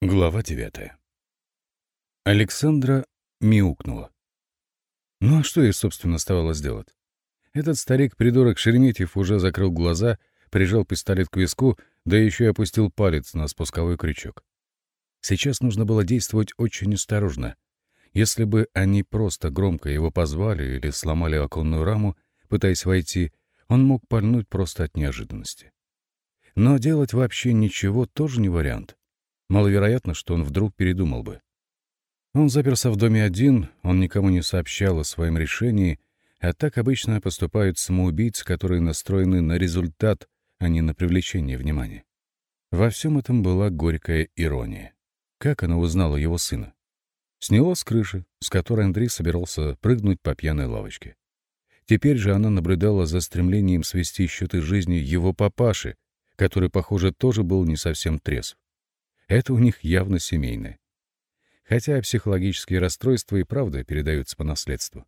Глава девятая. Александра мяукнула. Ну а что ей, собственно, оставалось делать? Этот старик-придурок Шереметьев уже закрыл глаза, прижал пистолет к виску, да еще и опустил палец на спусковой крючок. Сейчас нужно было действовать очень осторожно. Если бы они просто громко его позвали или сломали оконную раму, пытаясь войти, он мог пальнуть просто от неожиданности. Но делать вообще ничего тоже не вариант. Маловероятно, что он вдруг передумал бы. Он заперся в доме один, он никому не сообщал о своем решении, а так обычно поступают самоубийцы, которые настроены на результат, а не на привлечение внимания. Во всем этом была горькая ирония. Как она узнала его сына? Сняла с крыши, с которой Андрей собирался прыгнуть по пьяной лавочке. Теперь же она наблюдала за стремлением свести счеты жизни его папаши, который, похоже, тоже был не совсем трезв. Это у них явно семейное. Хотя психологические расстройства и правда передаются по наследству.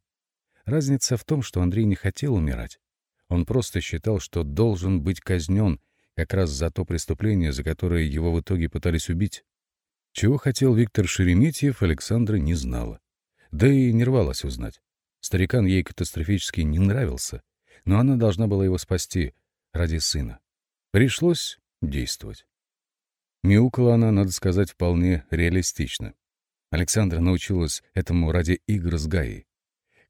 Разница в том, что Андрей не хотел умирать. Он просто считал, что должен быть казнен как раз за то преступление, за которое его в итоге пытались убить. Чего хотел Виктор Шереметьев, Александра не знала. Да и не рвалась узнать. Старикан ей катастрофически не нравился, но она должна была его спасти ради сына. Пришлось действовать. Мяукала она, надо сказать, вполне реалистично. Александра научилась этому ради игр с Гаей.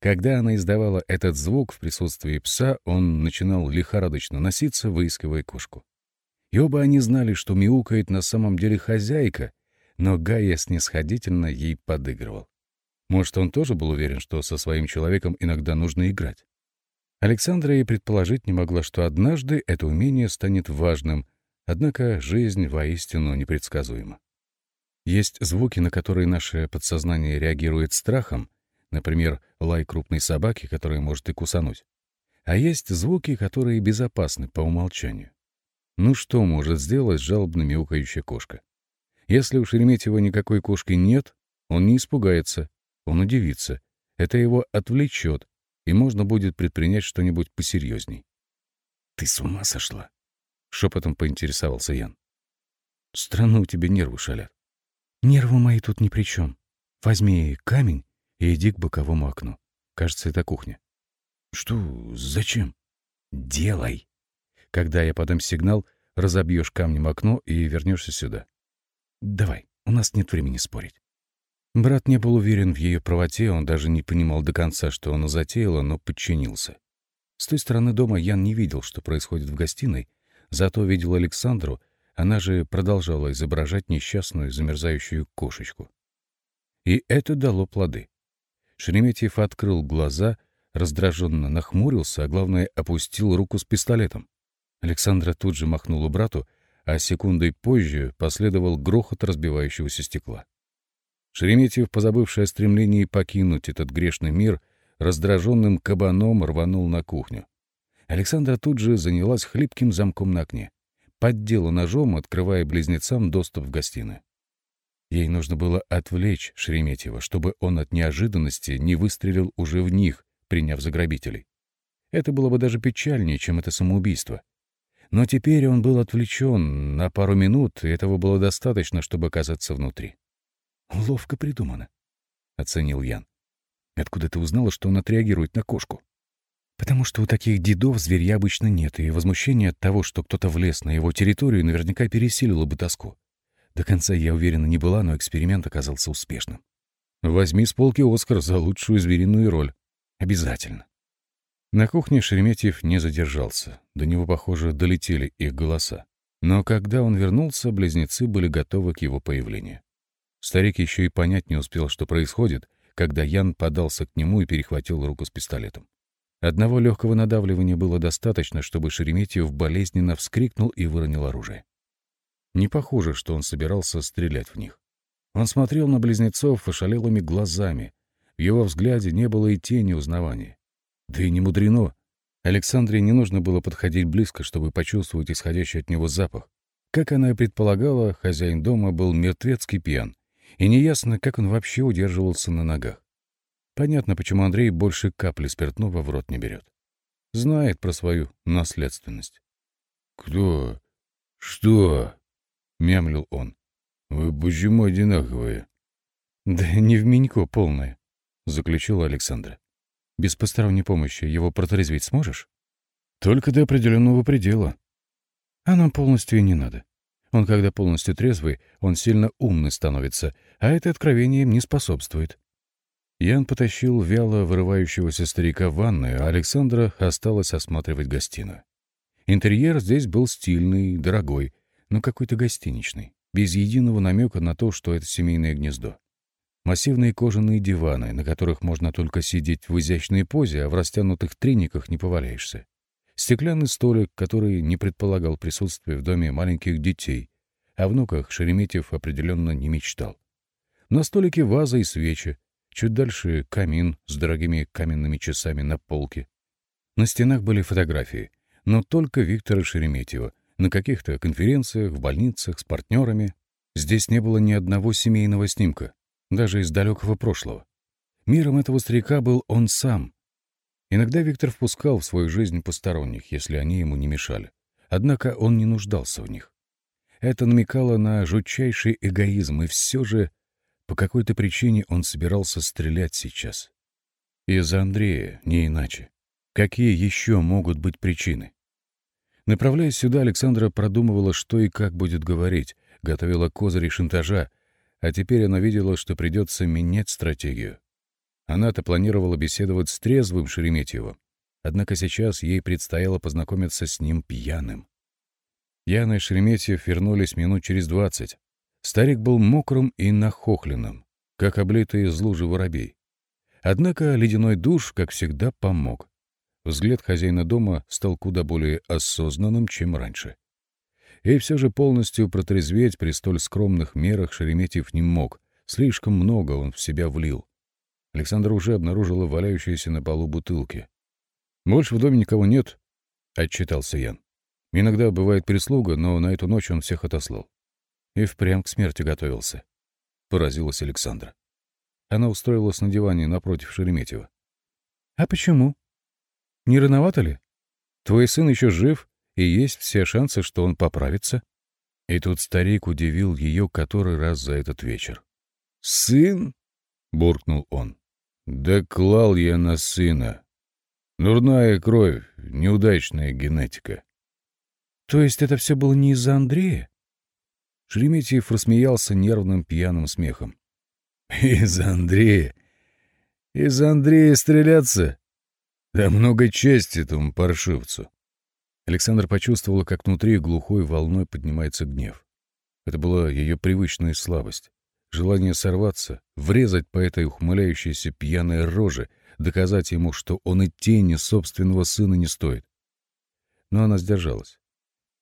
Когда она издавала этот звук в присутствии пса, он начинал лихорадочно носиться, выискивая кошку. И оба они знали, что мяукает на самом деле хозяйка, но Гая снисходительно ей подыгрывал. Может, он тоже был уверен, что со своим человеком иногда нужно играть. Александра и предположить не могла, что однажды это умение станет важным — Однако жизнь воистину непредсказуема. Есть звуки, на которые наше подсознание реагирует страхом, например, лай крупной собаки, которая может и кусануть. А есть звуки, которые безопасны по умолчанию. Ну что может сделать жалобно мяукающая кошка? Если у Шереметьева никакой кошки нет, он не испугается, он удивится. Это его отвлечет, и можно будет предпринять что-нибудь посерьезней. «Ты с ума сошла?» — шепотом поинтересовался Ян. «Странно у тебя нервы шалят». «Нервы мои тут ни при чем. Возьми камень и иди к боковому окну. Кажется, это кухня». «Что? Зачем?» «Делай. Когда я подам сигнал, разобьешь камнем окно и вернешься сюда. Давай, у нас нет времени спорить». Брат не был уверен в ее правоте, он даже не понимал до конца, что она затеяла, но подчинился. С той стороны дома Ян не видел, что происходит в гостиной, Зато видел Александру, она же продолжала изображать несчастную замерзающую кошечку. И это дало плоды. Шереметьев открыл глаза, раздраженно нахмурился, а главное, опустил руку с пистолетом. Александра тут же махнула брату, а секундой позже последовал грохот разбивающегося стекла. Шереметьев, позабывший о стремлении покинуть этот грешный мир, раздраженным кабаном рванул на кухню. Александра тут же занялась хлипким замком на окне. Поддела ножом, открывая близнецам доступ в гостиную. Ей нужно было отвлечь Шереметьева, чтобы он от неожиданности не выстрелил уже в них, приняв за грабителей. Это было бы даже печальнее, чем это самоубийство. Но теперь он был отвлечен на пару минут, и этого было достаточно, чтобы оказаться внутри. «Ловко придумано», — оценил Ян. «Откуда ты узнала, что он отреагирует на кошку?» Потому что у таких дедов зверья обычно нет, и возмущение от того, что кто-то влез на его территорию, наверняка пересилило бы тоску. До конца я уверена не была, но эксперимент оказался успешным. Возьми с полки Оскар за лучшую звериную роль. Обязательно. На кухне Шереметьев не задержался. До него, похоже, долетели их голоса. Но когда он вернулся, близнецы были готовы к его появлению. Старик еще и понять не успел, что происходит, когда Ян подался к нему и перехватил руку с пистолетом. Одного легкого надавливания было достаточно, чтобы Шереметьев болезненно вскрикнул и выронил оружие. Не похоже, что он собирался стрелять в них. Он смотрел на близнецов ошалелыми глазами. В его взгляде не было и тени узнавания. Да и не мудрено. Александре не нужно было подходить близко, чтобы почувствовать исходящий от него запах. Как она и предполагала, хозяин дома был мертвецкий пьян, и неясно, как он вообще удерживался на ногах. Понятно, почему Андрей больше капли спиртного в рот не берет. Знает про свою наследственность. «Кто? Что?» — мямлил он. Вы почему одинаковые? Да не в Минько полное, заключила Александра. Без посторонней помощи его протрезвить сможешь? Только до определенного предела. А нам полностью и не надо. Он, когда полностью трезвый, он сильно умный становится, а это откровение им не способствует. Ян потащил вяло вырывающегося старика в ванную, а Александра осталась осматривать гостиную. Интерьер здесь был стильный, дорогой, но какой-то гостиничный, без единого намека на то, что это семейное гнездо. Массивные кожаные диваны, на которых можно только сидеть в изящной позе, а в растянутых трениках не поваляешься. Стеклянный столик, который не предполагал присутствия в доме маленьких детей. О внуках Шереметьев определенно не мечтал. На столике ваза и свечи, Чуть дальше камин с дорогими каменными часами на полке. На стенах были фотографии, но только Виктора Шереметьева. На каких-то конференциях, в больницах, с партнерами. Здесь не было ни одного семейного снимка, даже из далекого прошлого. Миром этого старика был он сам. Иногда Виктор впускал в свою жизнь посторонних, если они ему не мешали. Однако он не нуждался в них. Это намекало на жутчайший эгоизм, и все же по какой-то причине он собирался стрелять сейчас. Из-за Андрея, не иначе. Какие еще могут быть причины? Направляясь сюда, Александра продумывала, что и как будет говорить, готовила козыри шантажа, а теперь она видела, что придется менять стратегию. Она-то планировала беседовать с трезвым Шереметьевым, однако сейчас ей предстояло познакомиться с ним пьяным. Яна и Шереметьев вернулись минут через двадцать, Старик был мокрым и нахохленным, как облитый из лужи воробей. Однако ледяной душ, как всегда, помог. Взгляд хозяина дома стал куда более осознанным, чем раньше. И все же полностью протрезветь при столь скромных мерах Шереметьев не мог. Слишком много он в себя влил. Александра уже обнаружила валяющиеся на полу бутылки. «Больше в доме никого нет», — отчитался Ян. «Иногда бывает прислуга, но на эту ночь он всех отослал. И впрямь к смерти готовился. Поразилась Александра. Она устроилась на диване напротив Шереметьева. «А почему? Не рановато ли? Твой сын еще жив, и есть все шансы, что он поправится». И тут старик удивил ее который раз за этот вечер. «Сын?» — буркнул он. «Да клал я на сына. Дурная кровь, неудачная генетика». «То есть это все было не из-за Андрея?» Шереметьев рассмеялся нервным пьяным смехом. «Из Андрея! Из Андрея стреляться? Да много чести этому паршивцу!» Александр почувствовала, как внутри глухой волной поднимается гнев. Это была ее привычная слабость. Желание сорваться, врезать по этой ухмыляющейся пьяной роже, доказать ему, что он и тени собственного сына не стоит. Но она сдержалась.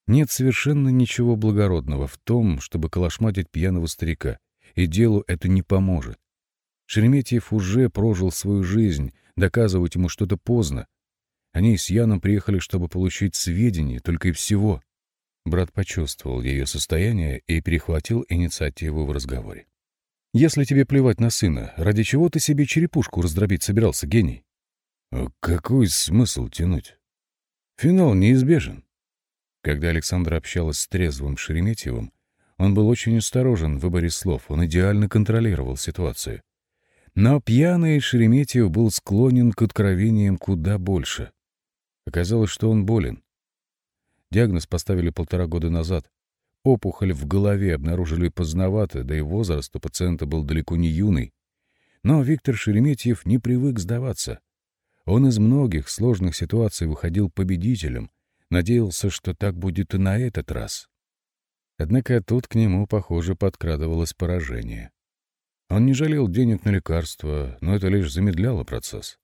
Нет совершенно ничего благородного в том, чтобы калашматить пьяного старика, и делу это не поможет. Шереметьев уже прожил свою жизнь, доказывать ему что-то поздно. Они с Яном приехали, чтобы получить сведения, только и всего. Брат почувствовал ее состояние и перехватил инициативу в разговоре. «Если тебе плевать на сына, ради чего ты себе черепушку раздробить собирался, гений?» «А «Какой смысл тянуть? Финал неизбежен. Когда Александра общалась с трезвым Шереметьевым, он был очень осторожен в выборе слов, он идеально контролировал ситуацию. Но пьяный Шереметьев был склонен к откровениям куда больше. Оказалось, что он болен. Диагноз поставили полтора года назад. Опухоль в голове обнаружили поздновато, да и возраст у пациента был далеко не юный. Но Виктор Шереметьев не привык сдаваться. Он из многих сложных ситуаций выходил победителем — Надеялся, что так будет и на этот раз. Однако тут к нему, похоже, подкрадывалось поражение. Он не жалел денег на лекарства, но это лишь замедляло процесс.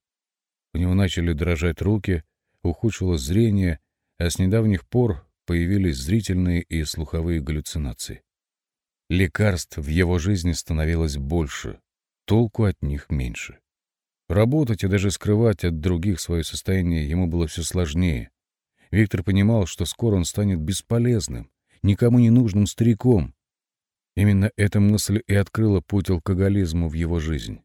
У него начали дрожать руки, ухудшилось зрение, а с недавних пор появились зрительные и слуховые галлюцинации. Лекарств в его жизни становилось больше, толку от них меньше. Работать и даже скрывать от других свое состояние ему было все сложнее. Виктор понимал, что скоро он станет бесполезным, никому не нужным стариком. Именно эта мысль и открыла путь алкоголизму в его жизнь.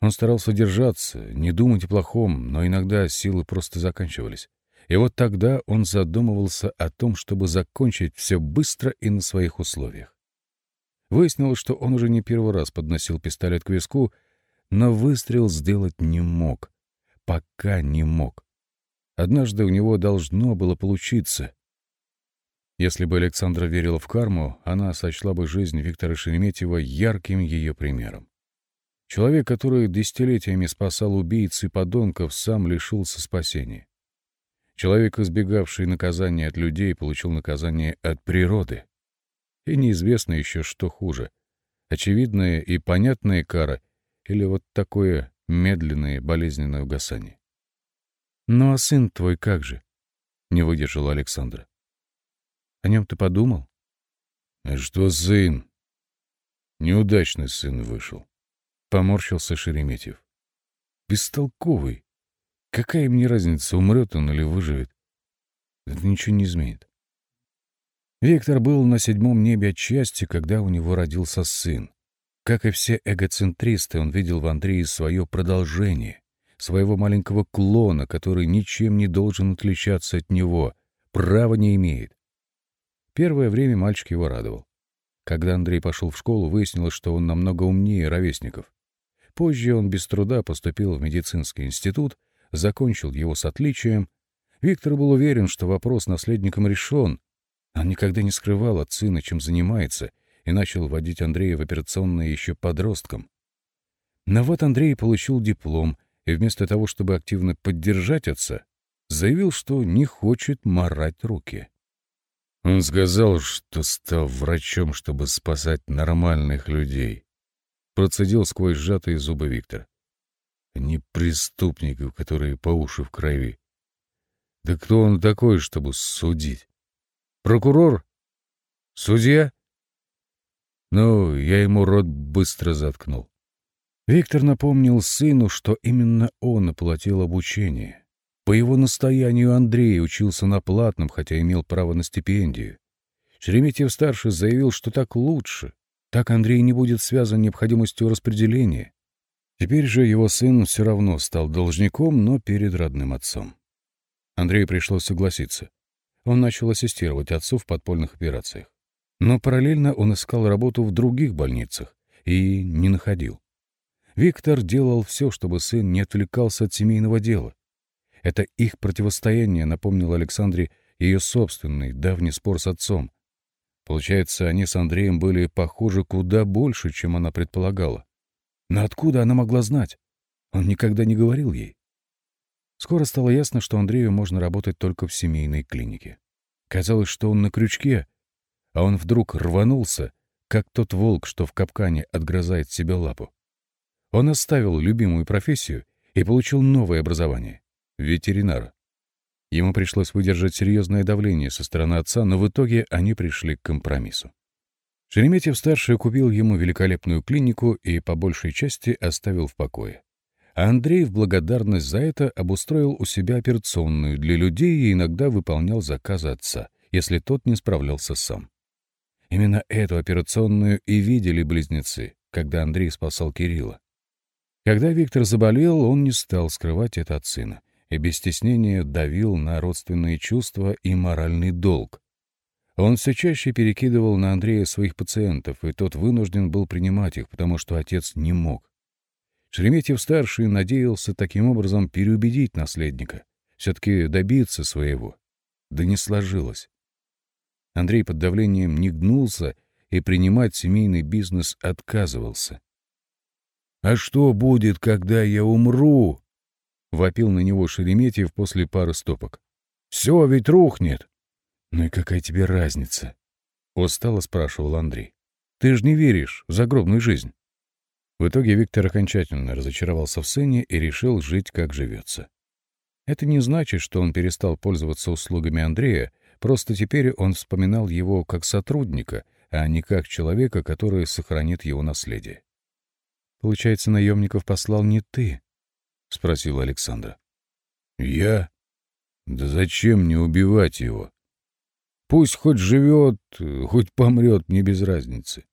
Он старался держаться, не думать о плохом, но иногда силы просто заканчивались. И вот тогда он задумывался о том, чтобы закончить все быстро и на своих условиях. Выяснилось, что он уже не первый раз подносил пистолет к виску, но выстрел сделать не мог. Пока не мог. Однажды у него должно было получиться. Если бы Александра верила в карму, она сочла бы жизнь Виктора Шереметьева ярким ее примером. Человек, который десятилетиями спасал убийц и подонков, сам лишился спасения. Человек, избегавший наказания от людей, получил наказание от природы. И неизвестно еще, что хуже — очевидная и понятная кара или вот такое медленное болезненное угасание. «Ну а сын твой как же?» — не выдержала Александра. «О нем ты подумал?» «А что сын?» «Неудачный сын вышел», — поморщился Шереметьев. «Бестолковый. Какая мне разница, умрет он или выживет? Это ничего не изменит». Виктор был на седьмом небе от счастья, когда у него родился сын. Как и все эгоцентристы, он видел в Андрее свое продолжение, своего маленького клона, который ничем не должен отличаться от него, права не имеет. Первое время мальчик его радовал. Когда Андрей пошел в школу, выяснилось, что он намного умнее ровесников. Позже он без труда поступил в медицинский институт, закончил его с отличием. Виктор был уверен, что вопрос наследником решен. Он никогда не скрывал от сына, чем занимается — и начал водить Андрея в операционное еще подростком. Но вот Андрей получил диплом, и вместо того, чтобы активно поддержать отца, заявил, что не хочет морать руки. Он сказал, что стал врачом, чтобы спасать нормальных людей. Процедил сквозь сжатые зубы Виктор. Не преступников, которые по уши в крови. Да кто он такой, чтобы судить? Прокурор? Судья? Ну, я ему рот быстро заткнул. Виктор напомнил сыну, что именно он оплатил обучение. По его настоянию Андрей учился на платном, хотя имел право на стипендию. Шереметьев-старший заявил, что так лучше. Так Андрей не будет связан необходимостью распределения. Теперь же его сын все равно стал должником, но перед родным отцом. Андрею пришлось согласиться. Он начал ассистировать отцу в подпольных операциях. Но параллельно он искал работу в других больницах и не находил. Виктор делал все, чтобы сын не отвлекался от семейного дела. Это их противостояние напомнило Александре ее собственный давний спор с отцом. Получается, они с Андреем были похожи куда больше, чем она предполагала. Но откуда она могла знать? Он никогда не говорил ей. Скоро стало ясно, что Андрею можно работать только в семейной клинике. Казалось, что он на крючке, а он вдруг рванулся, как тот волк, что в капкане отгрызает себе лапу. Он оставил любимую профессию и получил новое образование — ветеринара. Ему пришлось выдержать серьезное давление со стороны отца, но в итоге они пришли к компромиссу. Шереметьев-старший купил ему великолепную клинику и по большей части оставил в покое. А Андрей в благодарность за это обустроил у себя операционную для людей и иногда выполнял заказы отца, если тот не справлялся сам. Именно эту операционную и видели близнецы, когда Андрей спасал Кирилла. Когда Виктор заболел, он не стал скрывать это от сына и без стеснения давил на родственные чувства и моральный долг. Он все чаще перекидывал на Андрея своих пациентов, и тот вынужден был принимать их, потому что отец не мог. Шереметьев-старший надеялся таким образом переубедить наследника, все-таки добиться своего. Да не сложилось. Андрей под давлением не гнулся и принимать семейный бизнес отказывался. «А что будет, когда я умру?» — вопил на него Шереметьев после пары стопок. «Все ведь рухнет!» «Ну и какая тебе разница?» — устало спрашивал Андрей. «Ты же не веришь в загробную жизнь». В итоге Виктор окончательно разочаровался в сыне и решил жить, как живется. Это не значит, что он перестал пользоваться услугами Андрея, Просто теперь он вспоминал его как сотрудника, а не как человека, который сохранит его наследие. «Получается, наемников послал не ты?» — спросил Александра. «Я? Да зачем мне убивать его? Пусть хоть живет, хоть помрет, мне без разницы».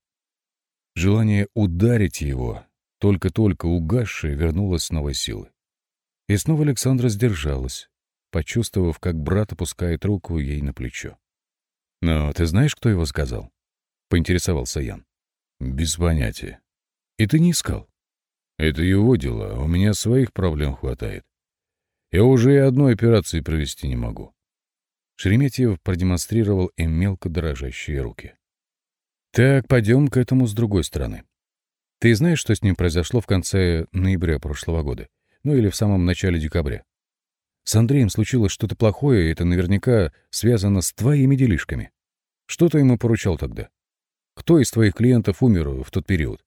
Желание ударить его, только-только угасшее, вернулось с новой силы. И снова Александра сдержалась, почувствовав, как брат опускает руку ей на плечо. «Но ты знаешь, кто его сказал?» — поинтересовался Ян. Без понятия. И ты не искал? Это его дела, у меня своих проблем хватает. Я уже и одной операции провести не могу. Шереметьев продемонстрировал им мелко дрожащие руки. Так, пойдем к этому с другой стороны. Ты знаешь, что с ним произошло в конце ноября прошлого года? Ну или в самом начале декабря? С Андреем случилось что-то плохое, и это наверняка связано с твоими делишками. Что ты ему поручал тогда? Кто из твоих клиентов умер в тот период?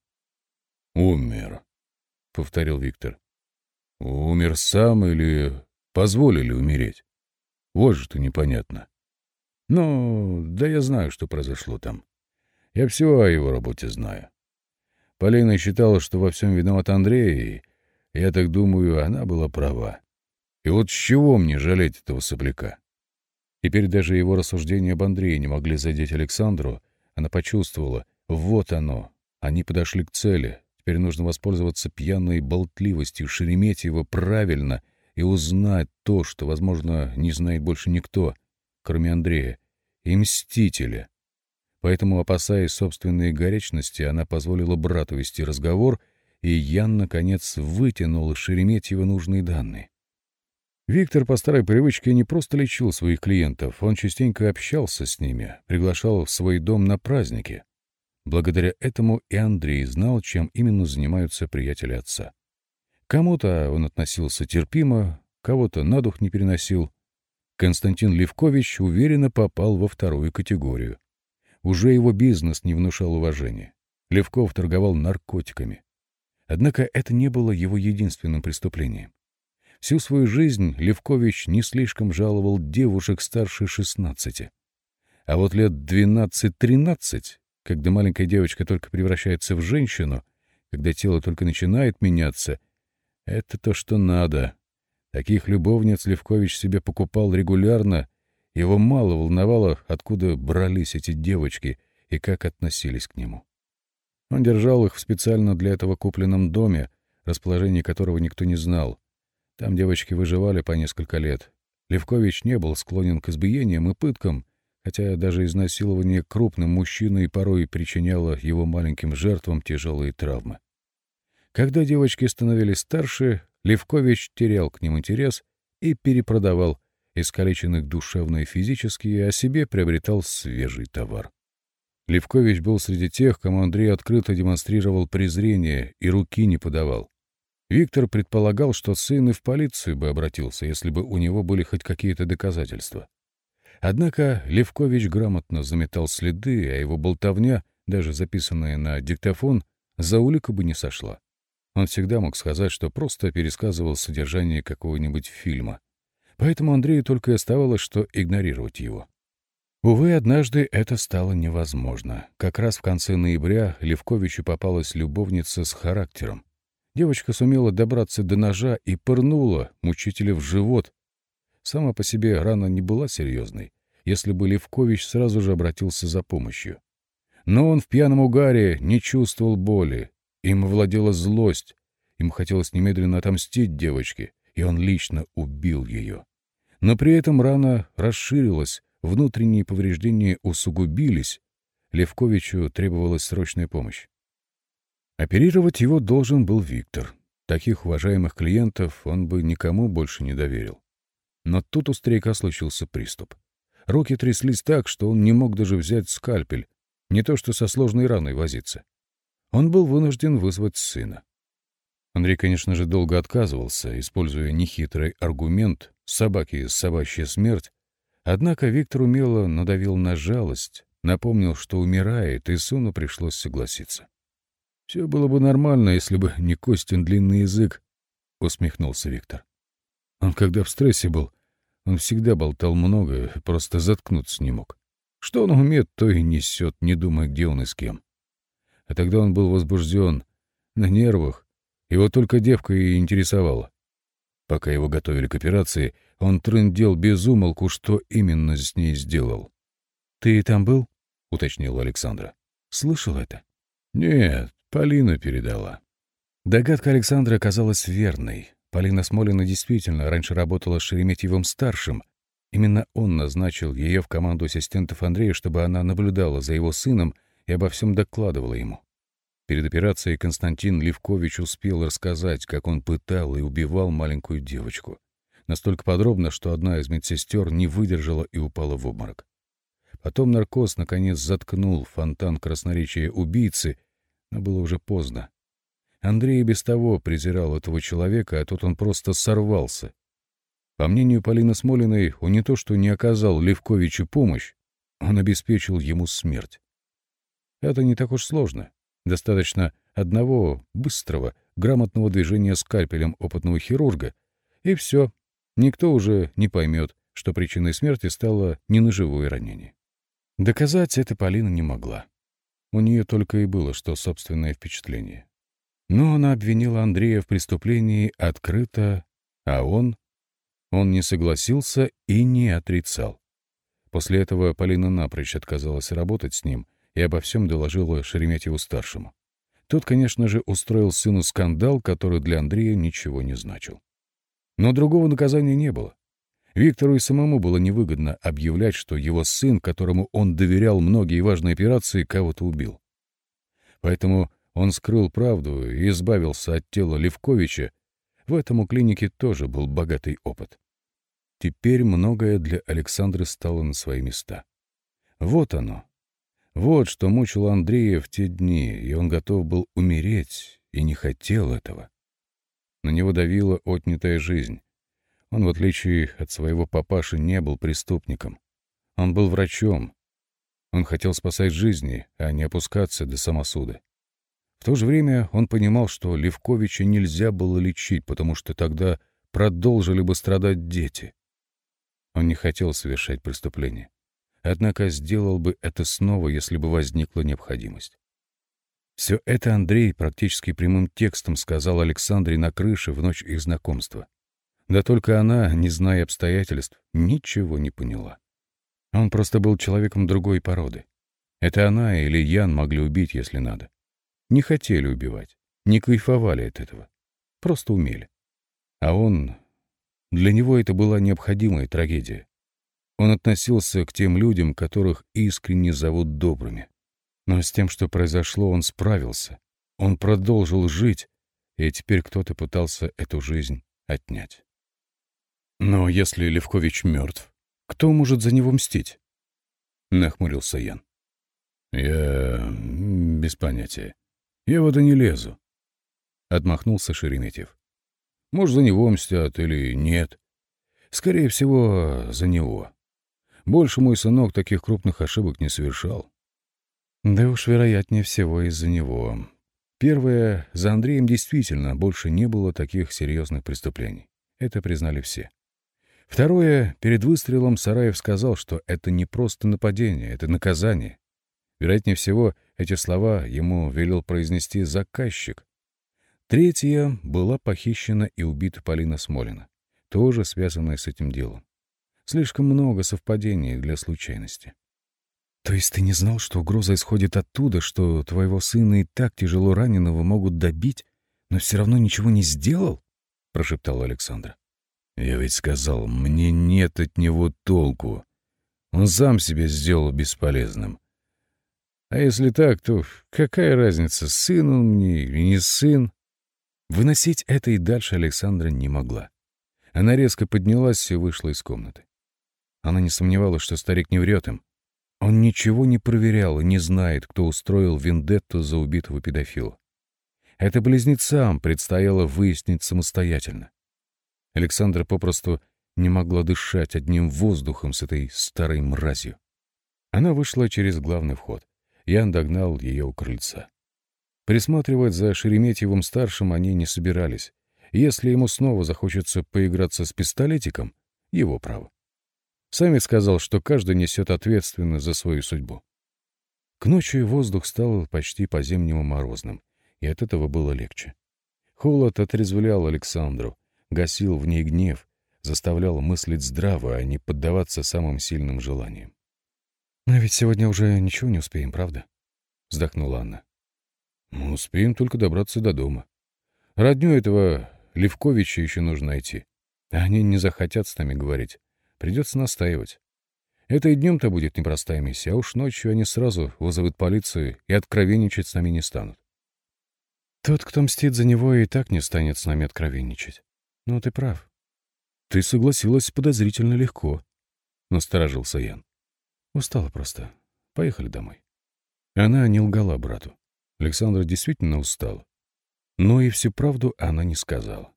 «Умер», — повторил Виктор. «Умер сам или позволили умереть? Вот же ты непонятно. Ну, да я знаю, что произошло там. Я все о его работе знаю. Полина считала, что во всем виноват Андрей, и, я так думаю, она была права. И вот с чего мне жалеть этого сопляка? Теперь даже его рассуждения об Андрее не могли задеть Александру. Она почувствовала, вот оно, они подошли к цели. Теперь нужно воспользоваться пьяной болтливостью Шереметьева правильно и узнать то, что, возможно, не знает больше никто, кроме Андрея, и Мстителя. Поэтому, опасаясь собственной горячности, она позволила брату вести разговор, и Ян, наконец, вытянул из Шереметьева нужные данные. Виктор по старой привычке не просто лечил своих клиентов, он частенько общался с ними, приглашал в свой дом на праздники. Благодаря этому и Андрей знал, чем именно занимаются приятели отца. Кому-то он относился терпимо, кого-то на дух не переносил. Константин Левкович уверенно попал во вторую категорию. Уже его бизнес не внушал уважения. Левков торговал наркотиками. Однако это не было его единственным преступлением. Всю свою жизнь Левкович не слишком жаловал девушек старше 16. А вот лет 12-13, когда маленькая девочка только превращается в женщину, когда тело только начинает меняться, это то, что надо. Таких любовниц Левкович себе покупал регулярно, его мало волновало, откуда брались эти девочки и как относились к нему. Он держал их в специально для этого купленном доме, расположение которого никто не знал. Там девочки выживали по несколько лет. Левкович не был склонен к избиениям и пыткам, хотя даже изнасилование крупным мужчиной порой причиняло его маленьким жертвам тяжелые травмы. Когда девочки становились старше, Левкович терял к ним интерес и перепродавал искалеченных душевно и физически, а себе приобретал свежий товар. Левкович был среди тех, кому Андрей открыто демонстрировал презрение и руки не подавал. Виктор предполагал, что сын и в полицию бы обратился, если бы у него были хоть какие-то доказательства. Однако Левкович грамотно заметал следы, а его болтовня, даже записанная на диктофон, за улику бы не сошла. Он всегда мог сказать, что просто пересказывал содержание какого-нибудь фильма. Поэтому Андрею только и оставалось, что игнорировать его. Увы, однажды это стало невозможно. Как раз в конце ноября Левковичу попалась любовница с характером. Девочка сумела добраться до ножа и пырнула мучителя в живот. Сама по себе рана не была серьезной, если бы Левкович сразу же обратился за помощью. Но он в пьяном угаре не чувствовал боли. Им владела злость. Ему хотелось немедленно отомстить девочке, и он лично убил ее. Но при этом рана расширилась, внутренние повреждения усугубились. Левковичу требовалась срочная помощь. Оперировать его должен был Виктор. Таких уважаемых клиентов он бы никому больше не доверил. Но тут у старика случился приступ. Руки тряслись так, что он не мог даже взять скальпель, не то что со сложной раной возиться. Он был вынужден вызвать сына. Андрей, конечно же, долго отказывался, используя нехитрый аргумент «собаки — собачья смерть», однако Виктор умело надавил на жалость, напомнил, что умирает, и сыну пришлось согласиться. Все было бы нормально, если бы не Костин длинный язык, — усмехнулся Виктор. Он когда в стрессе был, он всегда болтал много, просто заткнуться не мог. Что он умеет, то и несет, не думая, где он и с кем. А тогда он был возбужден, на нервах, его только девка и интересовала. Пока его готовили к операции, он трындел без умолку, что именно с ней сделал. — Ты там был? — уточнила Александра. — Слышал это? — Нет, Полина передала. Догадка Александра оказалась верной. Полина Смолина действительно раньше работала с Шереметьевым-старшим. Именно он назначил ее в команду ассистентов Андрея, чтобы она наблюдала за его сыном и обо всем докладывала ему. Перед операцией Константин Левкович успел рассказать, как он пытал и убивал маленькую девочку. Настолько подробно, что одна из медсестер не выдержала и упала в обморок. Потом наркоз, наконец, заткнул фонтан красноречия убийцы, но было уже поздно. Андрей без того презирал этого человека, а тут он просто сорвался. По мнению Полины Смолиной, он не то что не оказал Левковичу помощь, он обеспечил ему смерть. Это не так уж сложно. Достаточно одного быстрого, грамотного движения скальпелем опытного хирурга, и все. Никто уже не поймет, что причиной смерти стало не ножевое ранение. Доказать это Полина не могла. У нее только и было, что собственное впечатление. Но она обвинила Андрея в преступлении открыто, а он... Он не согласился и не отрицал. После этого Полина напрочь отказалась работать с ним и обо всем доложила Шереметьеву-старшему. Тот, конечно же, устроил сыну скандал, который для Андрея ничего не значил. Но другого наказания не было. Виктору и самому было невыгодно объявлять, что его сын, которому он доверял многие важные операции, кого-то убил. Поэтому он скрыл правду и избавился от тела Левковича. В этом у клиники тоже был богатый опыт. Теперь многое для Александры стало на свои места. Вот оно, вот что мучило Андрея в те дни, и он готов был умереть, и не хотел этого. На него давила отнятая жизнь. Он, в отличие от своего папаши, не был преступником. Он был врачом. Он хотел спасать жизни, а не опускаться до самосуда. В то же время он понимал, что Левковича нельзя было лечить, потому что тогда продолжили бы страдать дети. Он не хотел совершать преступление однако сделал бы это снова, если бы возникла необходимость. Все это Андрей практически прямым текстом сказал Александре на крыше в ночь их знакомства. Да только она, не зная обстоятельств, ничего не поняла. Он просто был человеком другой породы. Это она или Ян могли убить, если надо. Не хотели убивать, не кайфовали от этого. Просто умели. А он... Для него это была необходимая трагедия. Он относился к тем людям, которых искренне зовут добрыми. Но с тем, что произошло, он справился. Он продолжил жить, и теперь кто-то пытался эту жизнь отнять. Но если Левкович мертв, кто может за него мстить? Нахмурился Ян. Я без понятия. Я в это не лезу. Отмахнулся Шереметьев. Может, за него мстят или нет. Скорее всего, за него. Больше мой сынок таких крупных ошибок не совершал. Да уж, вероятнее всего, из-за него. Первое, за Андреем действительно больше не было таких серьезных преступлений. Это признали все. Второе, перед выстрелом Сараев сказал, что это не просто нападение, это наказание. Вероятнее всего, эти слова ему велел произнести заказчик. Третье, была похищена и убита Полина Смолина, тоже связанная с этим делом. Слишком много совпадений для случайности. То есть ты не знал, что угроза исходит оттуда, что твоего сына и так тяжело раненого могут добить, но все равно ничего не сделал? Прошептал Александра. Я ведь сказал, мне нет от него толку. Он сам себя сделал бесполезным. А если так, то какая разница, сын он мне или не сын? Выносить это и дальше Александра не могла. Она резко поднялась и вышла из комнаты. Она не сомневалась, что старик не врет им. Он ничего не проверял и не знает, кто устроил вендетту за убитого педофила. Это близнецам предстояло выяснить самостоятельно. Александра попросту не могла дышать одним воздухом с этой старой мразью. Она вышла через главный вход. Ян догнал ее у крыльца. Присматривать за Шереметьевым-старшим они не собирались. Если ему снова захочется поиграться с пистолетиком, его право. Сами сказал, что каждый несет ответственность за свою судьбу. К ночи воздух стал почти по-зимнему морозным, и от этого было легче. Холод отрезвлял Александру, гасил в ней гнев, заставлял мыслить здраво, а не поддаваться самым сильным желаниям. «Но ведь сегодня уже ничего не успеем, правда?» — вздохнула Анна. «Мы успеем только добраться до дома. Родню этого Левковича еще нужно найти. Они не захотят с нами говорить. Придется настаивать. Это и днем-то будет непростая миссия, а уж ночью они сразу вызовут полицию и откровенничать с нами не станут. Тот, кто мстит за него, и так не станет с нами откровенничать. Ну, ты прав. Ты согласилась подозрительно легко, — насторожился Ян. Устала просто. Поехали домой. Она не лгала брату. Александра действительно устала. Но и всю правду она не сказала.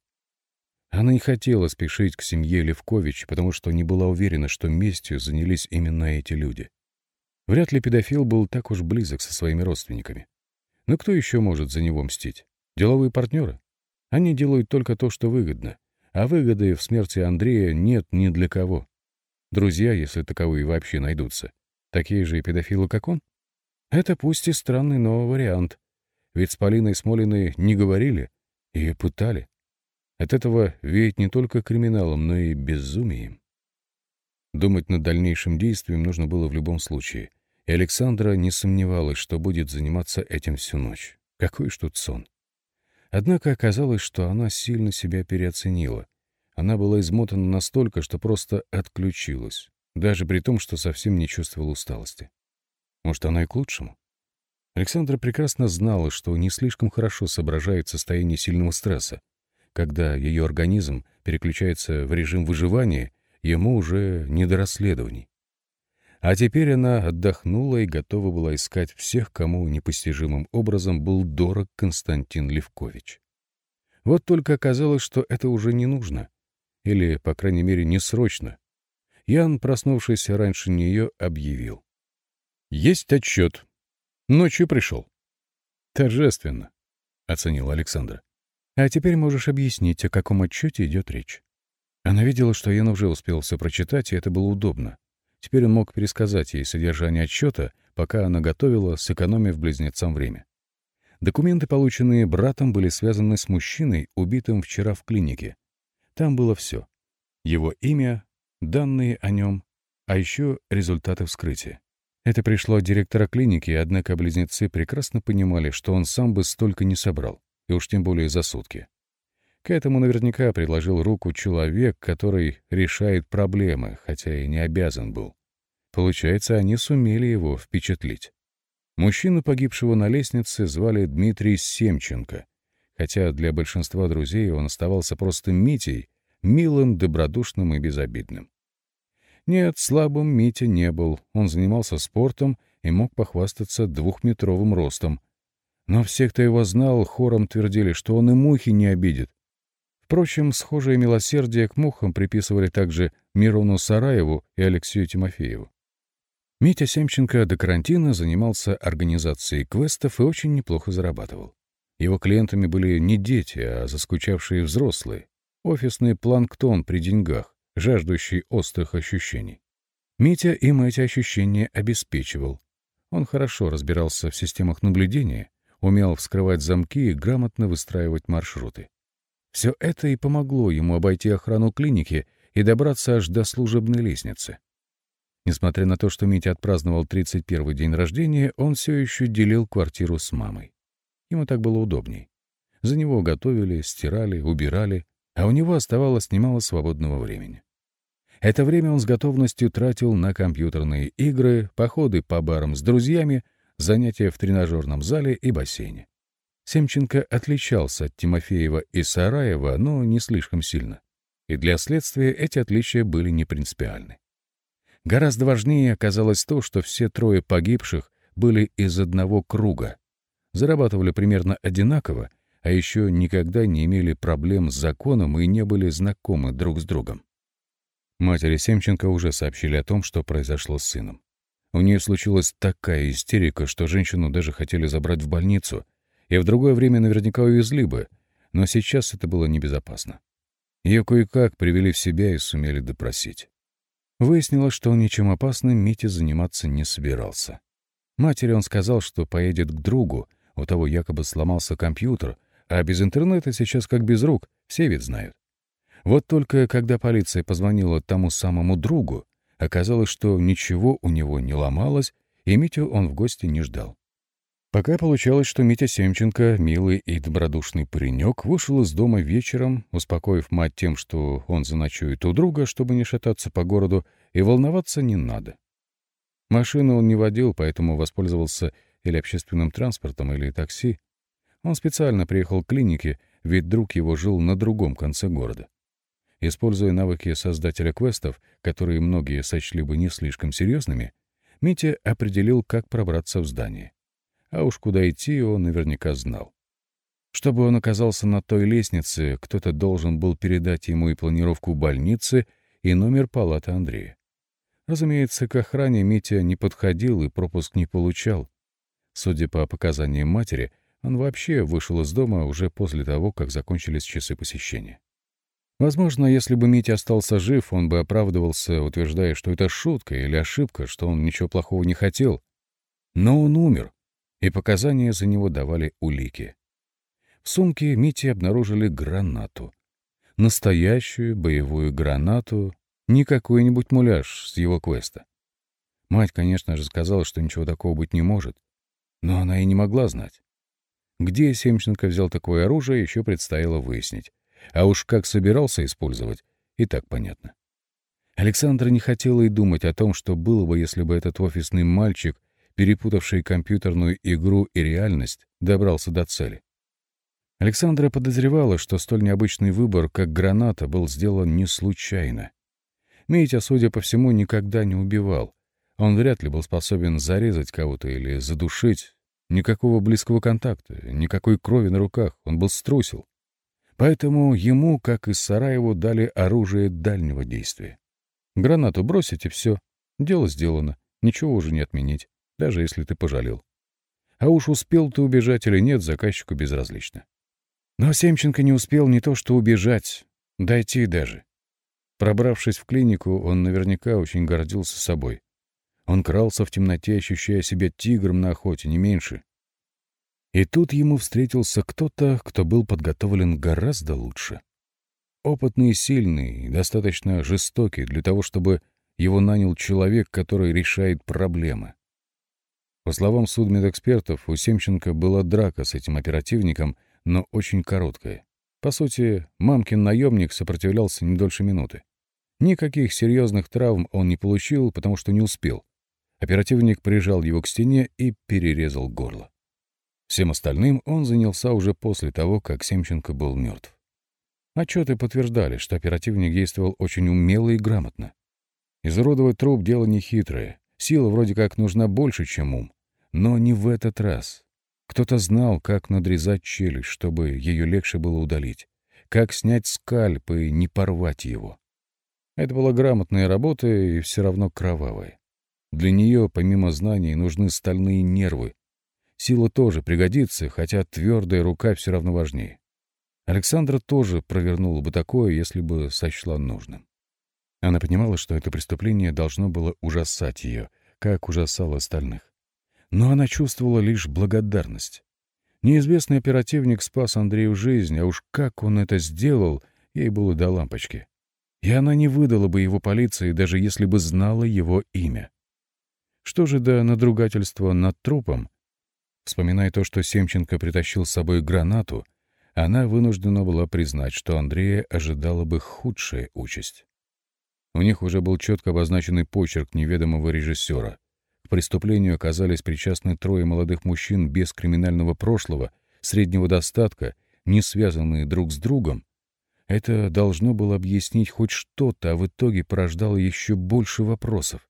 Она не хотела спешить к семье Левкович, потому что не была уверена, что местью занялись именно эти люди. Вряд ли педофил был так уж близок со своими родственниками. Но кто еще может за него мстить? Деловые партнеры? Они делают только то, что выгодно. А выгоды в смерти Андрея нет ни для кого. Друзья, если таковые вообще найдутся, такие же и педофилы, как он? Это пусть и странный, но вариант. Ведь с Полиной Смолиной не говорили и пытали. От этого веет не только криминалом, но и безумием. Думать над дальнейшим действием нужно было в любом случае, и Александра не сомневалась, что будет заниматься этим всю ночь. Какой ж тут сон. Однако оказалось, что она сильно себя переоценила. Она была измотана настолько, что просто отключилась, даже при том, что совсем не чувствовала усталости. Может, она и к лучшему? Александра прекрасно знала, что не слишком хорошо соображает состояние сильного стресса, когда ее организм переключается в режим выживания, ему уже не до расследований. А теперь она отдохнула и готова была искать всех, кому непостижимым образом был дорог Константин Левкович. Вот только оказалось, что это уже не нужно. Или, по крайней мере, не срочно. Ян, проснувшийся раньше нее, объявил. «Есть отчет. Ночью пришел». «Торжественно», — оценил Александр. А теперь можешь объяснить, о каком отчете идет речь. Она видела, что Ян уже успел все прочитать, и это было удобно. Теперь он мог пересказать ей содержание отчета, пока она готовила, сэкономив близнецам время. Документы, полученные братом, были связаны с мужчиной, убитым вчера в клинике. Там было все. Его имя, данные о нем, а еще результаты вскрытия. Это пришло от директора клиники, однако близнецы прекрасно понимали, что он сам бы столько не собрал и уж тем более за сутки. К этому наверняка предложил руку человек, который решает проблемы, хотя и не обязан был. Получается, они сумели его впечатлить. Мужчину, погибшего на лестнице, звали Дмитрий Семченко, хотя для большинства друзей он оставался просто Митей, милым, добродушным и безобидным. Нет, слабым Митя не был, он занимался спортом и мог похвастаться двухметровым ростом, но все, кто его знал, хором твердили, что он и мухи не обидит. Впрочем, схожее милосердие к мухам приписывали также Мирону Сараеву и Алексею Тимофееву. Митя Семченко до карантина занимался организацией квестов и очень неплохо зарабатывал. Его клиентами были не дети, а заскучавшие взрослые, офисный планктон при деньгах, жаждущий острых ощущений. Митя им эти ощущения обеспечивал. Он хорошо разбирался в системах наблюдения, умел вскрывать замки и грамотно выстраивать маршруты. Все это и помогло ему обойти охрану клиники и добраться аж до служебной лестницы. Несмотря на то, что Митя отпраздновал 31-й день рождения, он все еще делил квартиру с мамой. Ему так было удобней. За него готовили, стирали, убирали, а у него оставалось немало свободного времени. Это время он с готовностью тратил на компьютерные игры, походы по барам с друзьями — занятия в тренажерном зале и бассейне. Семченко отличался от Тимофеева и Сараева, но не слишком сильно. И для следствия эти отличия были не принципиальны. Гораздо важнее оказалось то, что все трое погибших были из одного круга, зарабатывали примерно одинаково, а еще никогда не имели проблем с законом и не были знакомы друг с другом. Матери Семченко уже сообщили о том, что произошло с сыном. У нее случилась такая истерика, что женщину даже хотели забрать в больницу, и в другое время наверняка увезли бы, но сейчас это было небезопасно. Ее кое-как привели в себя и сумели допросить. Выяснилось, что ничем опасным Митя заниматься не собирался. Матери он сказал, что поедет к другу, у того якобы сломался компьютер, а без интернета сейчас как без рук, все ведь знают. Вот только когда полиция позвонила тому самому другу, Оказалось, что ничего у него не ломалось, и Митю он в гости не ждал. Пока получалось, что Митя Семченко, милый и добродушный паренек, вышел из дома вечером, успокоив мать тем, что он заночует у друга, чтобы не шататься по городу, и волноваться не надо. Машину он не водил, поэтому воспользовался или общественным транспортом, или такси. Он специально приехал к клинике, ведь друг его жил на другом конце города. Используя навыки создателя квестов, которые многие сочли бы не слишком серьезными, Митя определил, как пробраться в здание. А уж куда идти он наверняка знал. Чтобы он оказался на той лестнице, кто-то должен был передать ему и планировку больницы, и номер палаты Андрея. Разумеется, к охране Митя не подходил и пропуск не получал. Судя по показаниям матери, он вообще вышел из дома уже после того, как закончились часы посещения. Возможно, если бы Митя остался жив, он бы оправдывался, утверждая, что это шутка или ошибка, что он ничего плохого не хотел. Но он умер, и показания за него давали улики. В сумке Мити обнаружили гранату. Настоящую боевую гранату, не какой-нибудь муляж с его квеста. Мать, конечно же, сказала, что ничего такого быть не может, но она и не могла знать. Где Семченко взял такое оружие, еще предстояло выяснить. А уж как собирался использовать, и так понятно. Александра не хотела и думать о том, что было бы, если бы этот офисный мальчик, перепутавший компьютерную игру и реальность, добрался до цели. Александра подозревала, что столь необычный выбор, как граната, был сделан не случайно. Митя, судя по всему, никогда не убивал. Он вряд ли был способен зарезать кого-то или задушить. Никакого близкого контакта, никакой крови на руках. Он был струсил. Поэтому ему, как и Сараеву, дали оружие дальнего действия. Гранату бросить, и все. Дело сделано. Ничего уже не отменить, даже если ты пожалел. А уж успел ты убежать или нет, заказчику безразлично. Но Семченко не успел не то что убежать, дойти даже. Пробравшись в клинику, он наверняка очень гордился собой. Он крался в темноте, ощущая себя тигром на охоте, не меньше. И тут ему встретился кто-то, кто был подготовлен гораздо лучше. Опытный и сильный, достаточно жестокий для того, чтобы его нанял человек, который решает проблемы. По словам судмедэкспертов, у Семченко была драка с этим оперативником, но очень короткая. По сути, мамкин наемник сопротивлялся не дольше минуты. Никаких серьезных травм он не получил, потому что не успел. Оперативник прижал его к стене и перерезал горло. Всем остальным он занялся уже после того, как Семченко был мертв. Отчеты подтверждали, что оперативник действовал очень умело и грамотно. Изуродовать труп — дело нехитрое. Сила вроде как нужна больше, чем ум. Но не в этот раз. Кто-то знал, как надрезать челюсть, чтобы ее легче было удалить, как снять скальп и не порвать его. Это была грамотная работа и все равно кровавая. Для нее, помимо знаний, нужны стальные нервы, Сила тоже пригодится, хотя твердая рука все равно важнее. Александра тоже провернула бы такое, если бы сочла нужным. Она понимала, что это преступление должно было ужасать ее, как ужасало остальных. Но она чувствовала лишь благодарность. Неизвестный оперативник спас Андрею жизнь, а уж как он это сделал, ей было до лампочки. И она не выдала бы его полиции, даже если бы знала его имя. Что же до надругательства над трупом, Вспоминая то, что Семченко притащил с собой гранату, она вынуждена была признать, что Андрея ожидала бы худшая участь. У них уже был четко обозначенный почерк неведомого режиссера. К преступлению оказались причастны трое молодых мужчин без криминального прошлого, среднего достатка, не связанные друг с другом. Это должно было объяснить хоть что-то, а в итоге порождало еще больше вопросов.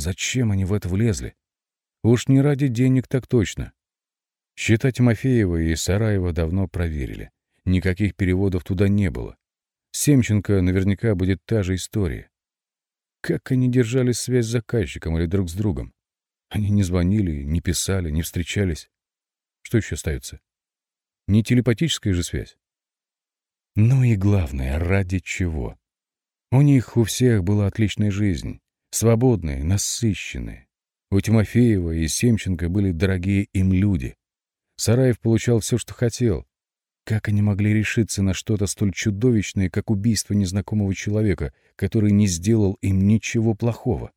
Зачем они в это влезли? Уж не ради денег так точно. Счета Тимофеева и Сараева давно проверили. Никаких переводов туда не было. Семченко наверняка будет та же история. Как они держали связь с заказчиком или друг с другом? Они не звонили, не писали, не встречались. Что еще остается? Не телепатическая же связь? Ну и главное, ради чего? У них у всех была отличная жизнь, свободная, насыщенная. У Тимофеева и Семченко были дорогие им люди. Сараев получал все, что хотел. Как они могли решиться на что-то столь чудовищное, как убийство незнакомого человека, который не сделал им ничего плохого?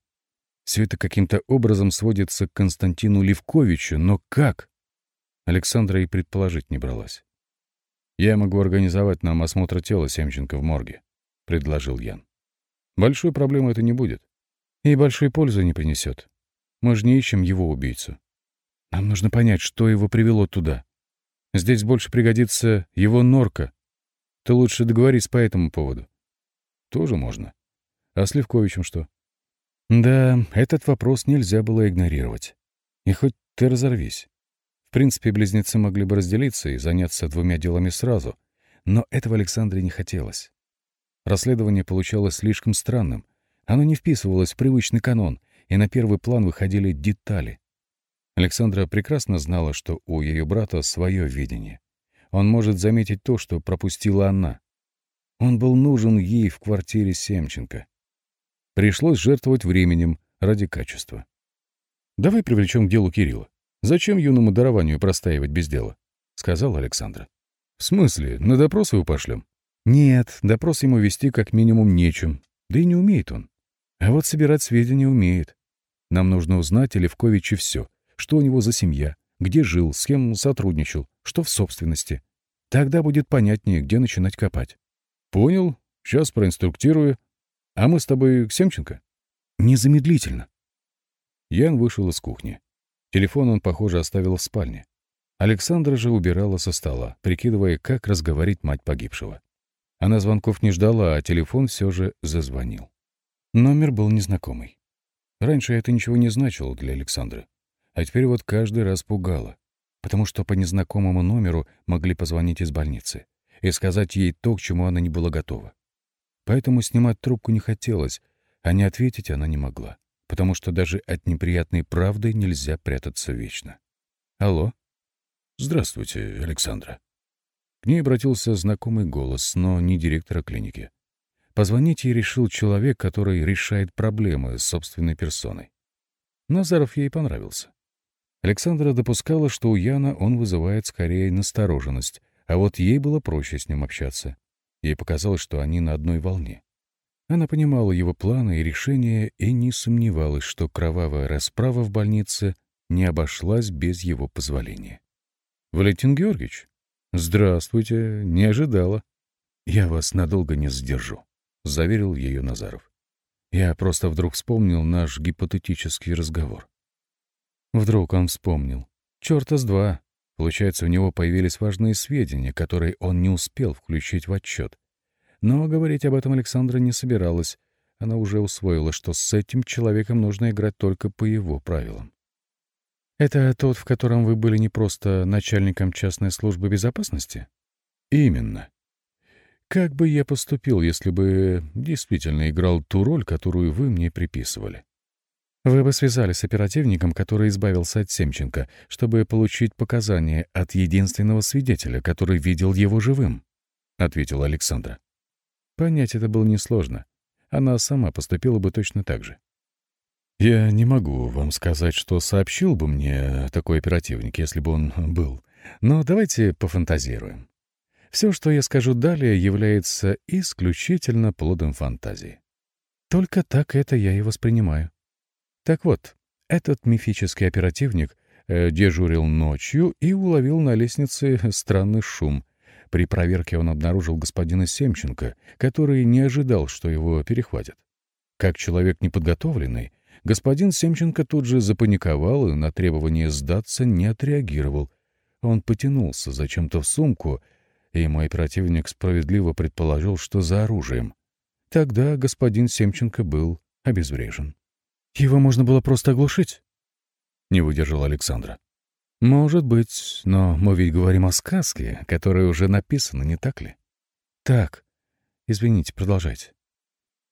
Все это каким-то образом сводится к Константину Левковичу, но как? Александра и предположить не бралась. «Я могу организовать нам осмотр тела Семченко в морге», — предложил Ян. «Большой проблемы это не будет. И большой пользы не принесет. Мы же не ищем его убийцу. Нам нужно понять, что его привело туда. Здесь больше пригодится его норка. Ты лучше договорись по этому поводу. Тоже можно. А с Левковичем что? Да, этот вопрос нельзя было игнорировать. И хоть ты разорвись. В принципе, близнецы могли бы разделиться и заняться двумя делами сразу, но этого Александре не хотелось. Расследование получалось слишком странным. Оно не вписывалось в привычный канон, и на первый план выходили детали. Александра прекрасно знала, что у ее брата свое видение. Он может заметить то, что пропустила она. Он был нужен ей в квартире Семченко. Пришлось жертвовать временем ради качества. «Давай привлечем к делу Кирилла. Зачем юному дарованию простаивать без дела?» — сказал Александра. «В смысле, на допрос его пошлем?» «Нет, допрос ему вести как минимум нечем. Да и не умеет он. А вот собирать сведения умеет. Нам нужно узнать о Левковиче все. Что у него за семья, где жил, с кем сотрудничал, что в собственности. Тогда будет понятнее, где начинать копать. Понял, сейчас проинструктирую. А мы с тобой к Семченко? Незамедлительно. Ян вышел из кухни. Телефон он, похоже, оставил в спальне. Александра же убирала со стола, прикидывая, как разговорить мать погибшего. Она звонков не ждала, а телефон все же зазвонил. Номер был незнакомый. Раньше это ничего не значило для Александры. А теперь вот каждый раз пугало. Потому что по незнакомому номеру могли позвонить из больницы и сказать ей то, к чему она не была готова. Поэтому снимать трубку не хотелось, а не ответить она не могла, потому что даже от неприятной правды нельзя прятаться вечно. «Алло?» «Здравствуйте, Александра». К ней обратился знакомый голос, но не директора клиники. Позвонить ей решил человек, который решает проблемы с собственной персоной. Назаров ей понравился. Александра допускала, что у Яна он вызывает скорее настороженность, а вот ей было проще с ним общаться. Ей показалось, что они на одной волне. Она понимала его планы и решения и не сомневалась, что кровавая расправа в больнице не обошлась без его позволения. «Валентин Георгиевич, здравствуйте, не ожидала. Я вас надолго не сдержу», — заверил ее Назаров. Я просто вдруг вспомнил наш гипотетический разговор. Вдруг он вспомнил. Чёрта с два. Получается, у него появились важные сведения, которые он не успел включить в отчет. Но говорить об этом Александра не собиралась. Она уже усвоила, что с этим человеком нужно играть только по его правилам. «Это тот, в котором вы были не просто начальником частной службы безопасности?» «Именно. Как бы я поступил, если бы действительно играл ту роль, которую вы мне приписывали?» Вы бы связались с оперативником, который избавился от Семченко, чтобы получить показания от единственного свидетеля, который видел его живым, — ответила Александра. Понять это было несложно. Она сама поступила бы точно так же. «Я не могу вам сказать, что сообщил бы мне такой оперативник, если бы он был. Но давайте пофантазируем. Все, что я скажу далее, является исключительно плодом фантазии. Только так это я и воспринимаю. Так вот, этот мифический оперативник э, дежурил ночью и уловил на лестнице странный шум. При проверке он обнаружил господина Семченко, который не ожидал, что его перехватят. Как человек неподготовленный, господин Семченко тут же запаниковал и на требование сдаться не отреагировал. Он потянулся зачем-то в сумку, и мой оперативник справедливо предположил, что за оружием. Тогда господин Семченко был обезврежен. Его можно было просто оглушить. Не выдержал Александра. Может быть, но мы ведь говорим о сказке, которая уже написана, не так ли? Так. Извините, продолжайте.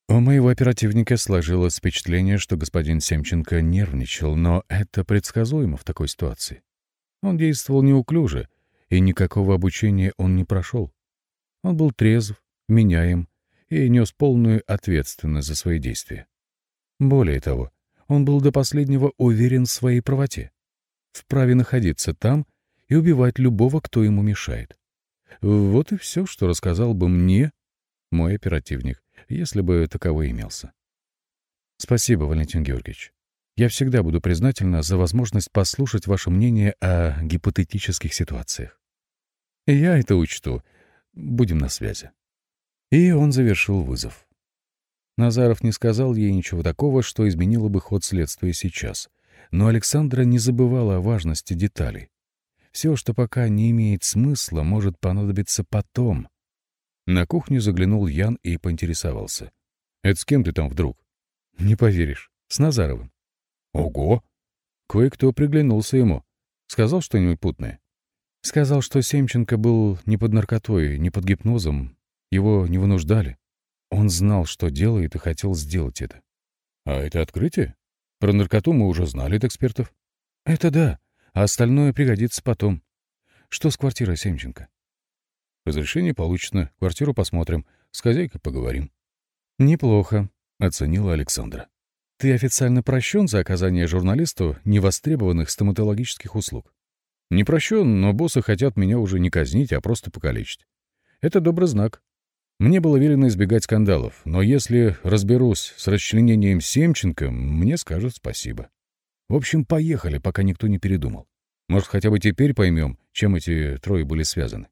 У моего оперативника сложилось впечатление, что господин Семченко нервничал, но это предсказуемо в такой ситуации. Он действовал неуклюже, и никакого обучения он не прошел. Он был трезв, меняем и нес полную ответственность за свои действия. Более того, он был до последнего уверен в своей правоте, вправе находиться там и убивать любого, кто ему мешает. Вот и все, что рассказал бы мне мой оперативник, если бы таковой имелся. Спасибо, Валентин Георгиевич. Я всегда буду признательна за возможность послушать ваше мнение о гипотетических ситуациях. Я это учту. Будем на связи. И он завершил вызов. Назаров не сказал ей ничего такого, что изменило бы ход следствия сейчас. Но Александра не забывала о важности деталей. Все, что пока не имеет смысла, может понадобиться потом. На кухню заглянул Ян и поинтересовался. «Это с кем ты там вдруг?» «Не поверишь, с Назаровым». «Ого!» Кое-кто приглянулся ему. Сказал что-нибудь путное. Сказал, что Семченко был не под наркотой, не под гипнозом. Его не вынуждали. Он знал, что делает, и хотел сделать это. А это открытие? Про наркоту мы уже знали от экспертов. Это да, а остальное пригодится потом. Что с квартирой Семченко? Разрешение получено, квартиру посмотрим, с хозяйкой поговорим. Неплохо, оценила Александра. Ты официально прощен за оказание журналисту невостребованных стоматологических услуг. Не прощен, но боссы хотят меня уже не казнить, а просто покалечить. Это добрый знак. Мне было велено избегать скандалов, но если разберусь с расчленением Семченко, мне скажут спасибо. В общем, поехали, пока никто не передумал. Может, хотя бы теперь поймем, чем эти трое были связаны.